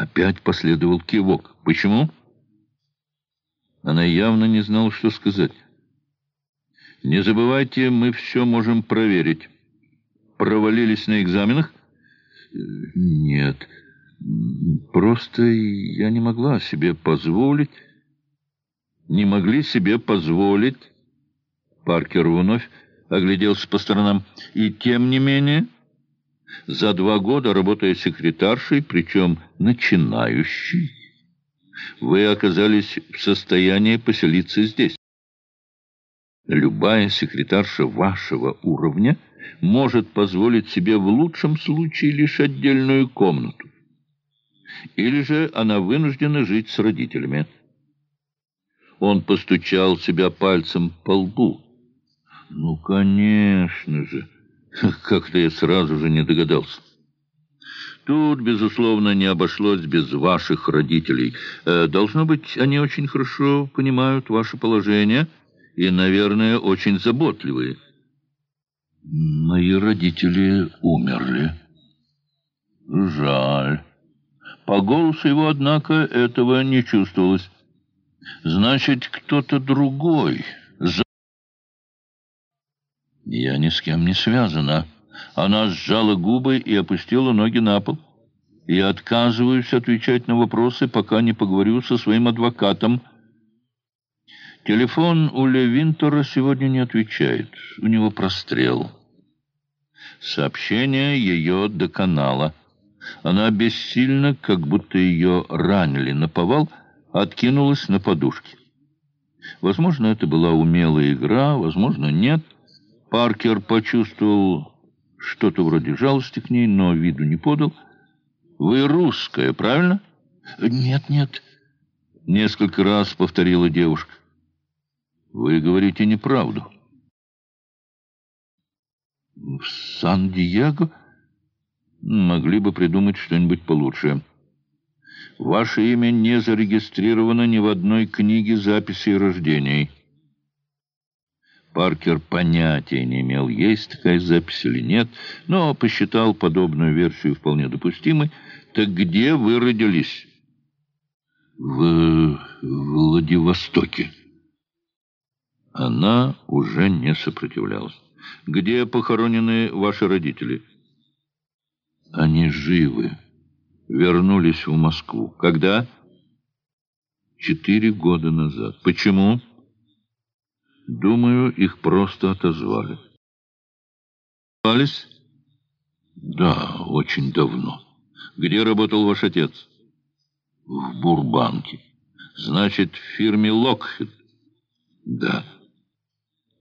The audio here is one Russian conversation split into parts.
Опять последовал кивок. «Почему?» Она явно не знала, что сказать. «Не забывайте, мы все можем проверить. Провалились на экзаменах?» «Нет, просто я не могла себе позволить...» «Не могли себе позволить...» Паркер вновь огляделся по сторонам. «И тем не менее...» За два года, работая секретаршей, причем начинающей, вы оказались в состоянии поселиться здесь. Любая секретарша вашего уровня может позволить себе в лучшем случае лишь отдельную комнату. Или же она вынуждена жить с родителями. Он постучал себя пальцем по лбу. «Ну, конечно же, как-то я сразу же не догадался». Тут, безусловно, не обошлось без ваших родителей. Э, должно быть, они очень хорошо понимают ваше положение и, наверное, очень заботливые. Мои родители умерли. Жаль. По голосу его, однако, этого не чувствовалось. Значит, кто-то другой. Я ни с кем не связана. Она сжала губы и опустила ноги на пол. «Я отказываюсь отвечать на вопросы, пока не поговорю со своим адвокатом». Телефон у Левинтора сегодня не отвечает. У него прострел. Сообщение ее до канала. Она бессильно, как будто ее ранили на повал, откинулась на подушке. Возможно, это была умелая игра, возможно, нет. Паркер почувствовал что-то вроде жалости к ней, но виду не подал. «Вы русская, правильно?» «Нет, нет», — несколько раз повторила девушка. «Вы говорите неправду». «В Сан-Диего?» «Могли бы придумать что-нибудь получше». «Ваше имя не зарегистрировано ни в одной книге записей рождений». Паркер понятия не имел, есть такая запись или нет, но посчитал подобную версию вполне допустимой. «Так где вы родились?» «В Владивостоке». Она уже не сопротивлялась. «Где похоронены ваши родители?» «Они живы. Вернулись в Москву. Когда?» «Четыре года назад. Почему?» Думаю, их просто отозвали. Отозвались? Да, очень давно. Где работал ваш отец? В Бурбанке. Значит, в фирме Локхед? Да.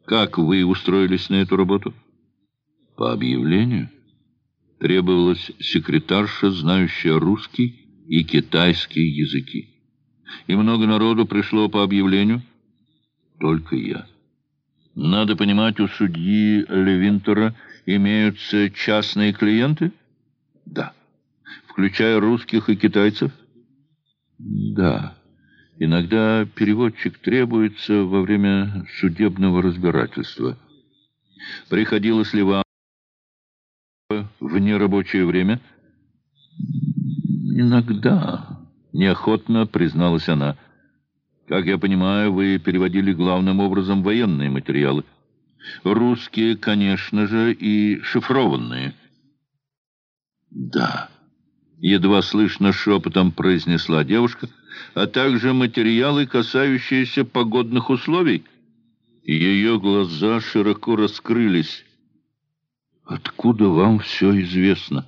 Как вы устроились на эту работу? По объявлению. Требовалась секретарша, знающая русский и китайский языки. И много народу пришло по объявлению? Только я. Надо понимать, у судьи Левинтера имеются частные клиенты? Да. Включая русских и китайцев? Да. Иногда переводчик требуется во время судебного разбирательства. Приходилось ли вам в нерабочее время? Иногда. Неохотно призналась она. Как я понимаю, вы переводили главным образом военные материалы. Русские, конечно же, и шифрованные. Да, едва слышно шепотом произнесла девушка, а также материалы, касающиеся погодных условий. Ее глаза широко раскрылись. «Откуда вам все известно?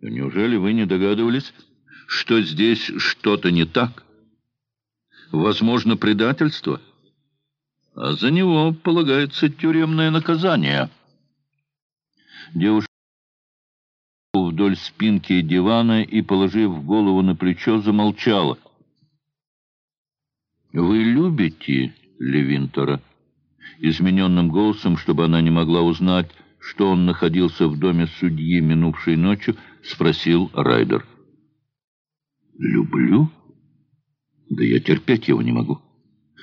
Неужели вы не догадывались, что здесь что-то не так?» Возможно предательство, а за него полагается тюремное наказание. Девушка вдоль спинки дивана и, положив голову на плечо, замолчала. «Вы любите Левинтора?» Измененным голосом, чтобы она не могла узнать, что он находился в доме судьи минувшей ночью, спросил Райдер. «Люблю?» Да я терпеть его не могу.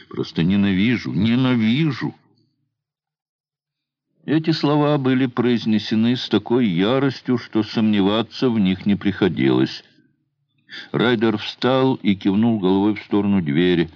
Просто ненавижу, ненавижу. Эти слова были произнесены с такой яростью, что сомневаться в них не приходилось. Райдер встал и кивнул головой в сторону двери.